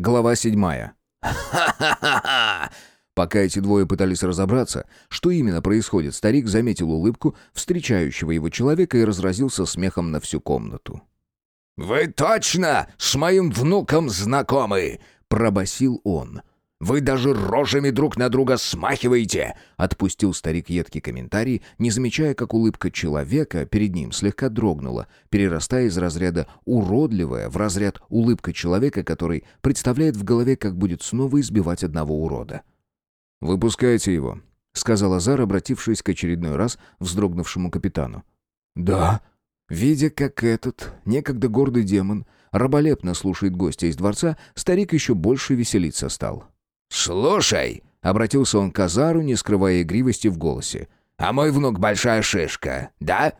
Глава седьмая. «Ха-ха-ха-ха!» Пока эти двое пытались разобраться, что именно происходит, старик заметил улыбку встречающего его человека и разразился смехом на всю комнату. «Вы точно с моим внуком знакомы?» — пробасил он. «Вы даже рожами друг на друга смахиваете!» — отпустил старик едкий комментарий, не замечая, как улыбка человека перед ним слегка дрогнула, перерастая из разряда «уродливая» в разряд улыбка человека, который представляет в голове, как будет снова избивать одного урода. «Выпускайте его», — сказал Азар, обратившись к очередной раз вздрогнувшему капитану. «Да». Видя, как этот, некогда гордый демон, раболепно слушает гостя из дворца, старик еще больше веселиться стал. «Слушай», — обратился он к Азару, не скрывая игривости в голосе, «а мой внук большая шишка, да?»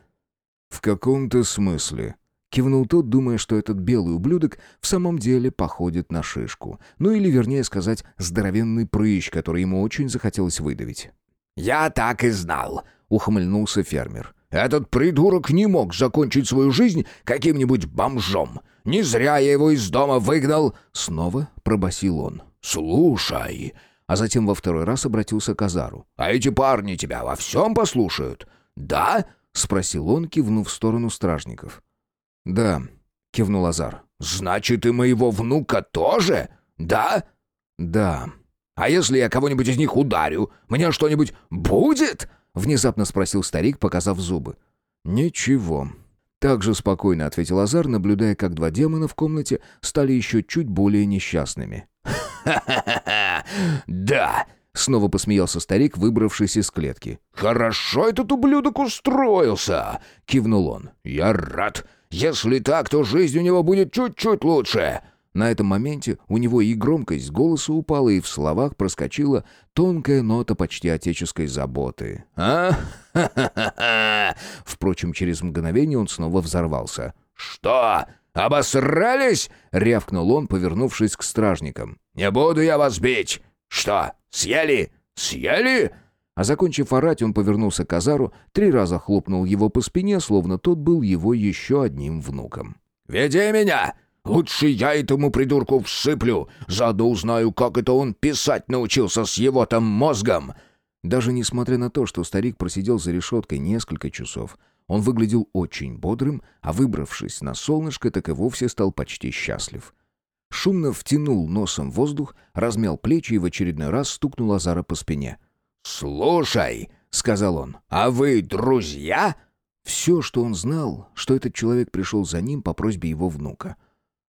«В каком-то смысле», Кивнул тот, думая, что этот белый ублюдок в самом деле походит на шишку. Ну или, вернее сказать, здоровенный прыщ, который ему очень захотелось выдавить. «Я так и знал», — ухмыльнулся фермер. «Этот придурок не мог закончить свою жизнь каким-нибудь бомжом. Не зря я его из дома выгнал». Снова пробасил он. «Слушай...» А затем во второй раз обратился к Азару. «А эти парни тебя во всем послушают?» «Да?» — спросил он, кивнув в сторону стражников. «Да», — кивнул Азар. «Значит, и моего внука тоже? Да?» «Да». «А если я кого-нибудь из них ударю, мне что-нибудь будет?» — внезапно спросил старик, показав зубы. «Ничего». Так же спокойно ответил Азар, наблюдая, как два демона в комнате стали еще чуть более несчастными. «Ха-ха-ха! Да!» — снова посмеялся старик, выбравшись из клетки. «Хорошо этот ублюдок устроился!» — кивнул он. «Я рад. Если так, то жизнь у него будет чуть-чуть лучше». На этом моменте у него и громкость голоса упала, и в словах проскочила тонкая нота почти отеческой заботы. «А? Впрочем, через мгновение он снова взорвался. «Что? Обосрались?» — рявкнул он, повернувшись к стражникам. «Не буду я вас бить! Что, съели? Съели?» А закончив орать, он повернулся к Азару, три раза хлопнул его по спине, словно тот был его еще одним внуком. «Веди меня! Лучше я этому придурку всыплю, заодно узнаю, как это он писать научился с его там мозгом!» Даже несмотря на то, что старик просидел за решеткой несколько часов, он выглядел очень бодрым, а выбравшись на солнышко, так и вовсе стал почти счастлив. Шумно втянул носом воздух, размял плечи и в очередной раз стукнул Азара по спине — «Слушай», — сказал он, — «а вы друзья?» Все, что он знал, что этот человек пришел за ним по просьбе его внука.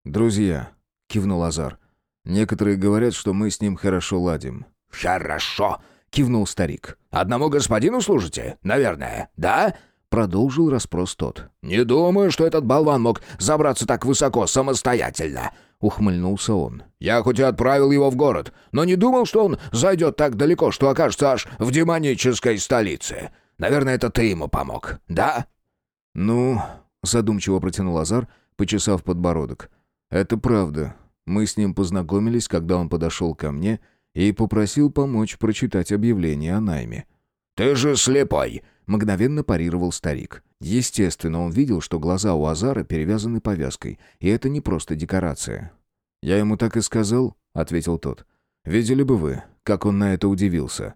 «Друзья», — кивнул Азар. «Некоторые говорят, что мы с ним хорошо ладим». «Хорошо», — кивнул старик. «Одному господину служите, наверное, да?» Продолжил расспрос тот. «Не думаю, что этот болван мог забраться так высоко самостоятельно. — ухмыльнулся он. «Я хоть и отправил его в город, но не думал, что он зайдет так далеко, что окажется аж в демонической столице. Наверное, это ты ему помог, да?» «Ну...» — задумчиво протянул Азар, почесав подбородок. «Это правда. Мы с ним познакомились, когда он подошел ко мне и попросил помочь прочитать объявление о найме». «Ты же слепой!» — мгновенно парировал старик. Естественно, он видел, что глаза у Азара перевязаны повязкой, и это не просто декорация. «Я ему так и сказал», — ответил тот. «Видели бы вы, как он на это удивился».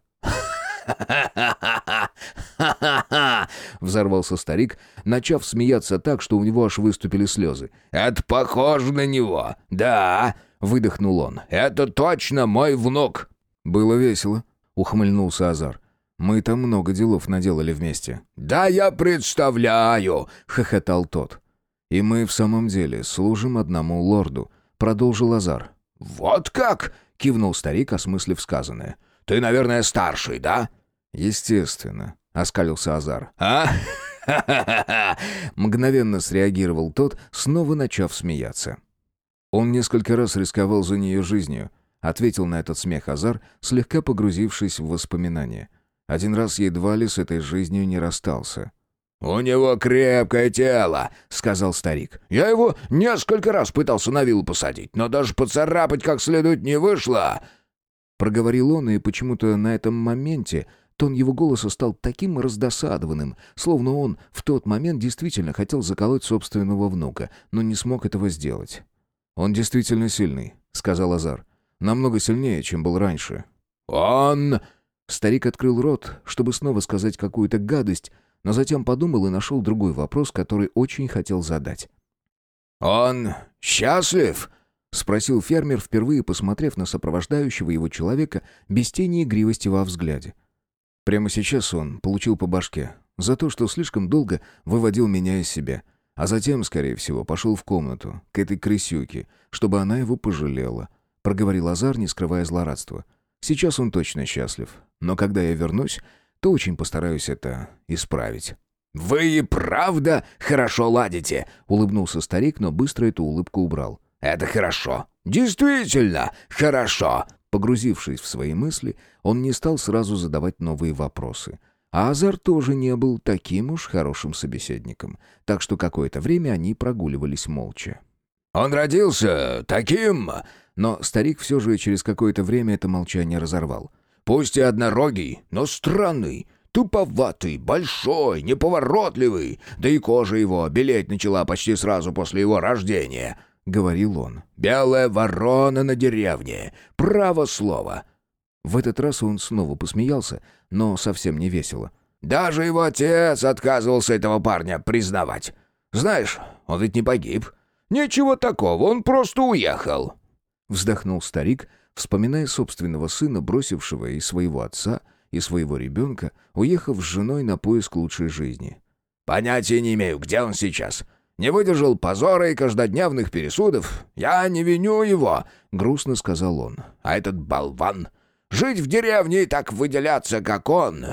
Взорвался старик, начав смеяться так, что у него аж выступили слезы. «Это похоже на него, да?» — выдохнул он. «Это точно мой внук!» «Было весело», — ухмыльнулся Азар. Мы там много делов наделали вместе». «Да я представляю!» — хохотал тот. «И мы в самом деле служим одному лорду», — продолжил Азар. «Вот как!» — кивнул старик, осмыслив сказанное. «Ты, наверное, старший, да?» «Естественно», — оскалился Азар. «А? Мгновенно среагировал тот, снова начав смеяться. Он несколько раз рисковал за нее жизнью, ответил на этот смех Азар, слегка погрузившись в воспоминания — один раз едва ли с этой жизнью не расстался. «У него крепкое тело», — сказал старик. «Я его несколько раз пытался на виллу посадить, но даже поцарапать как следует не вышло». Проговорил он, и почему-то на этом моменте тон его голоса стал таким раздосадованным, словно он в тот момент действительно хотел заколоть собственного внука, но не смог этого сделать. «Он действительно сильный», — сказал Азар. «Намного сильнее, чем был раньше». «Он...» Старик открыл рот, чтобы снова сказать какую-то гадость, но затем подумал и нашел другой вопрос, который очень хотел задать. «Он счастлив?» — спросил фермер, впервые посмотрев на сопровождающего его человека без тени игривости во взгляде. Прямо сейчас он получил по башке за то, что слишком долго выводил меня из себя, а затем, скорее всего, пошел в комнату к этой крысюке, чтобы она его пожалела, — проговорил Азар, не скрывая злорадства. Сейчас он точно счастлив, но когда я вернусь, то очень постараюсь это исправить». «Вы и правда хорошо ладите», — улыбнулся старик, но быстро эту улыбку убрал. «Это хорошо. Действительно хорошо». Погрузившись в свои мысли, он не стал сразу задавать новые вопросы. А Азар тоже не был таким уж хорошим собеседником, так что какое-то время они прогуливались молча. «Он родился таким...» Но старик все же через какое-то время это молчание разорвал. «Пусть и однорогий, но странный, туповатый, большой, неповоротливый, да и кожа его белеть начала почти сразу после его рождения». — говорил он. «Белая ворона на деревне! Право слово!» В этот раз он снова посмеялся, но совсем не весело. «Даже его отец отказывался этого парня признавать. Знаешь, он ведь не погиб. Ничего такого, он просто уехал!» Вздохнул старик, вспоминая собственного сына, бросившего и своего отца, и своего ребенка, уехав с женой на поиск лучшей жизни. «Понятия не имею, где он сейчас. Не выдержал позора и каждодневных пересудов. Я не виню его», — грустно сказал он. «А этот болван... Жить в деревне и так выделяться, как он...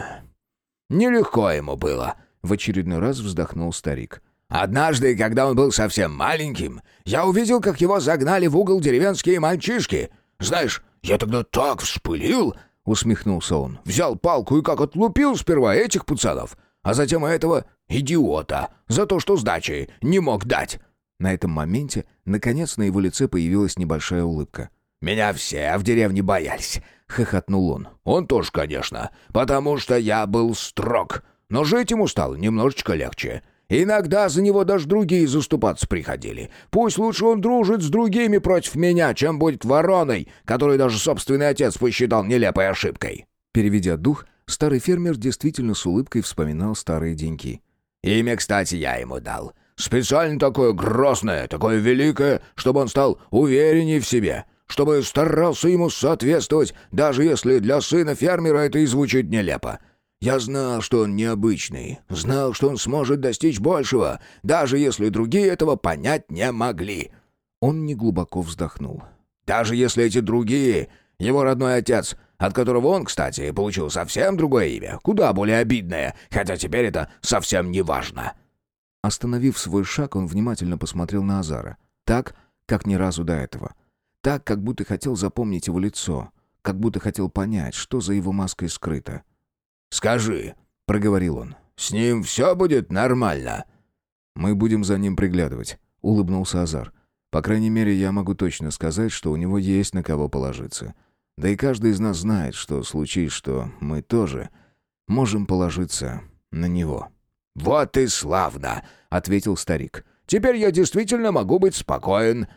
Нелегко ему было», — в очередной раз вздохнул старик. «Однажды, когда он был совсем маленьким, я увидел, как его загнали в угол деревенские мальчишки. Знаешь, я тогда так вспылил!» — усмехнулся он. «Взял палку и как отлупил сперва этих пацанов, а затем этого идиота за то, что сдачи не мог дать». На этом моменте, наконец, на его лице появилась небольшая улыбка. «Меня все в деревне боялись», — хохотнул он. «Он тоже, конечно, потому что я был строг, но жить ему стало немножечко легче. Иногда за него даже другие заступаться приходили. Пусть лучше он дружит с другими против меня, чем будет вороной, которую даже собственный отец посчитал нелепой ошибкой». Переведя дух, старый фермер действительно с улыбкой вспоминал старые деньки. Имя, кстати, я ему дал. Специально такое грозное, такое великое, чтобы он стал увереннее в себе, чтобы старался ему соответствовать, даже если для сына фермера это и звучит нелепо. Я знал, что он необычный, знал, что он сможет достичь большего, даже если другие этого понять не могли. Он неглубоко вздохнул. Даже если эти другие, его родной отец, от которого он, кстати, получил совсем другое имя, куда более обидное, хотя теперь это совсем не важно». Остановив свой шаг, он внимательно посмотрел на Азара. Так, как ни разу до этого. Так, как будто хотел запомнить его лицо. Как будто хотел понять, что за его маской скрыто. «Скажи», — проговорил он, — «с ним все будет нормально?» «Мы будем за ним приглядывать», — улыбнулся Азар. «По крайней мере, я могу точно сказать, что у него есть на кого положиться. Да и каждый из нас знает, что случись, что мы тоже можем положиться на него». «Вот и славно!» — ответил старик. «Теперь я действительно могу быть спокоен».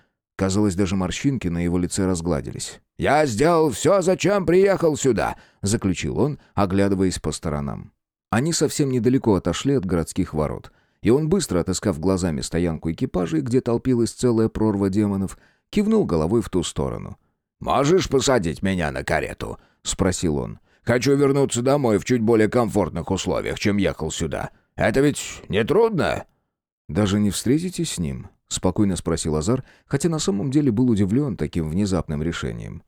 Казалось, даже морщинки на его лице разгладились. «Я сделал все, зачем приехал сюда», — заключил он, оглядываясь по сторонам. Они совсем недалеко отошли от городских ворот, и он, быстро отыскав глазами стоянку экипажей, где толпилась целая прорва демонов, кивнул головой в ту сторону. «Можешь посадить меня на карету?» — спросил он. «Хочу вернуться домой в чуть более комфортных условиях, чем ехал сюда. Это ведь не трудно?» «Даже не встретитесь с ним?» — спокойно спросил Азар, хотя на самом деле был удивлен таким внезапным решением.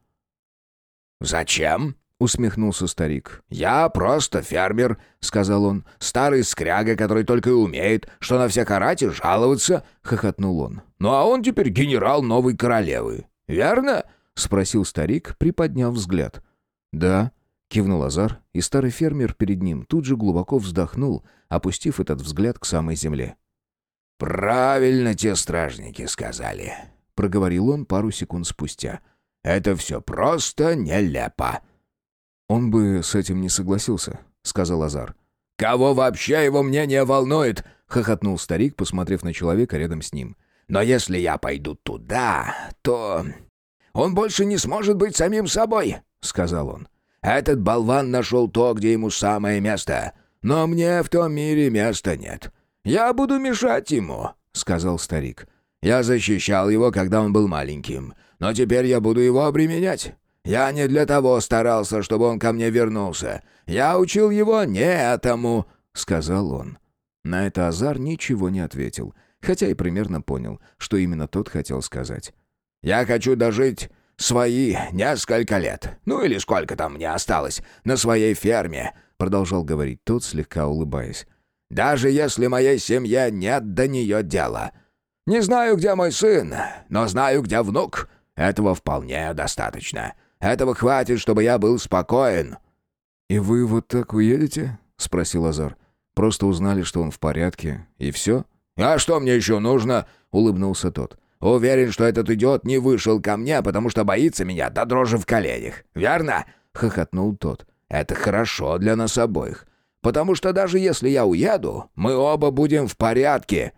«Зачем?» — усмехнулся старик. «Я просто фермер», — сказал он. «Старый скряга, который только и умеет, что на всех и жаловаться», — хохотнул он. «Ну а он теперь генерал новой королевы. Верно?» — спросил старик, приподняв взгляд. «Да», — кивнул Азар, и старый фермер перед ним тут же глубоко вздохнул, опустив этот взгляд к самой земле. «Правильно те стражники сказали», — проговорил он пару секунд спустя. «Это все просто нелепо». «Он бы с этим не согласился», — сказал Азар. «Кого вообще его мнение волнует?» — хохотнул старик, посмотрев на человека рядом с ним. «Но если я пойду туда, то он больше не сможет быть самим собой», — сказал он. «Этот болван нашел то, где ему самое место. Но мне в том мире места нет. Я буду мешать ему», — сказал старик. «Я защищал его, когда он был маленьким, но теперь я буду его обременять. Я не для того старался, чтобы он ко мне вернулся. Я учил его не этому», — сказал он. На это Азар ничего не ответил, хотя и примерно понял, что именно тот хотел сказать. «Я хочу дожить свои несколько лет, ну или сколько там мне осталось, на своей ферме», — продолжал говорить тот, слегка улыбаясь. «Даже если моей семье нет до нее дела. Не знаю, где мой сын, но знаю, где внук. Этого вполне достаточно. Этого хватит, чтобы я был спокоен». «И вы вот так уедете?» — спросил Азар. «Просто узнали, что он в порядке, и все?» «А что мне еще нужно?» — улыбнулся тот. «Уверен, что этот идиот не вышел ко мне, потому что боится меня до дрожи в коленях. Верно?» — хохотнул тот. «Это хорошо для нас обоих. Потому что даже если я уеду, мы оба будем в порядке».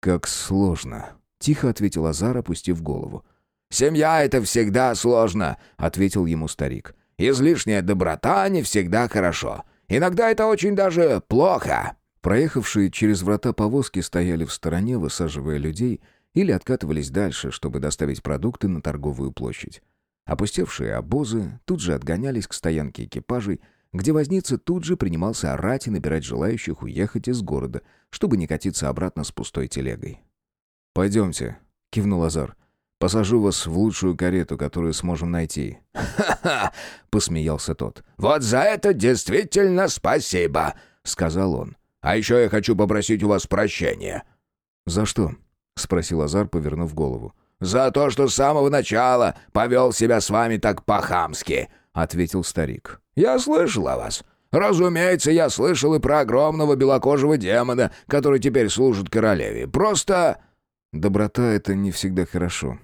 «Как сложно», — тихо ответил Азар, опустив голову. «Семья — это всегда сложно», — ответил ему старик. «Излишняя доброта не всегда хорошо. Иногда это очень даже плохо». Проехавшие через врата повозки стояли в стороне, высаживая людей, или откатывались дальше, чтобы доставить продукты на торговую площадь. Опустевшие обозы тут же отгонялись к стоянке экипажей, где возница тут же принимался орать и набирать желающих уехать из города, чтобы не катиться обратно с пустой телегой. «Пойдемте», — кивнул Азар. Посажу вас в лучшую карету, которую сможем найти». «Ха-ха!» — посмеялся тот. «Вот за это действительно спасибо!» — сказал он. «А еще я хочу попросить у вас прощения». «За что?» — спросил Азар, повернув голову. «За то, что с самого начала повел себя с вами так по-хамски», — ответил старик. «Я слышал о вас. Разумеется, я слышал и про огромного белокожего демона, который теперь служит королеве. Просто...» «Доброта — это не всегда хорошо»,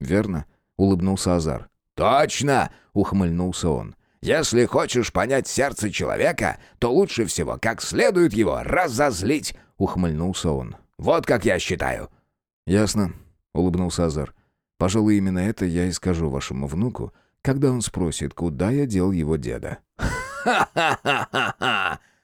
«Верно?» — улыбнулся Азар. «Точно!» — ухмыльнулся он. «Если хочешь понять сердце человека, то лучше всего как следует его разозлить!» — ухмыльнулся он. «Вот как я считаю!» «Ясно», — улыбнулся Азар. «Пожалуй, именно это я и скажу вашему внуку, когда он спросит, куда я дел его деда». «Ха-ха-ха-ха!»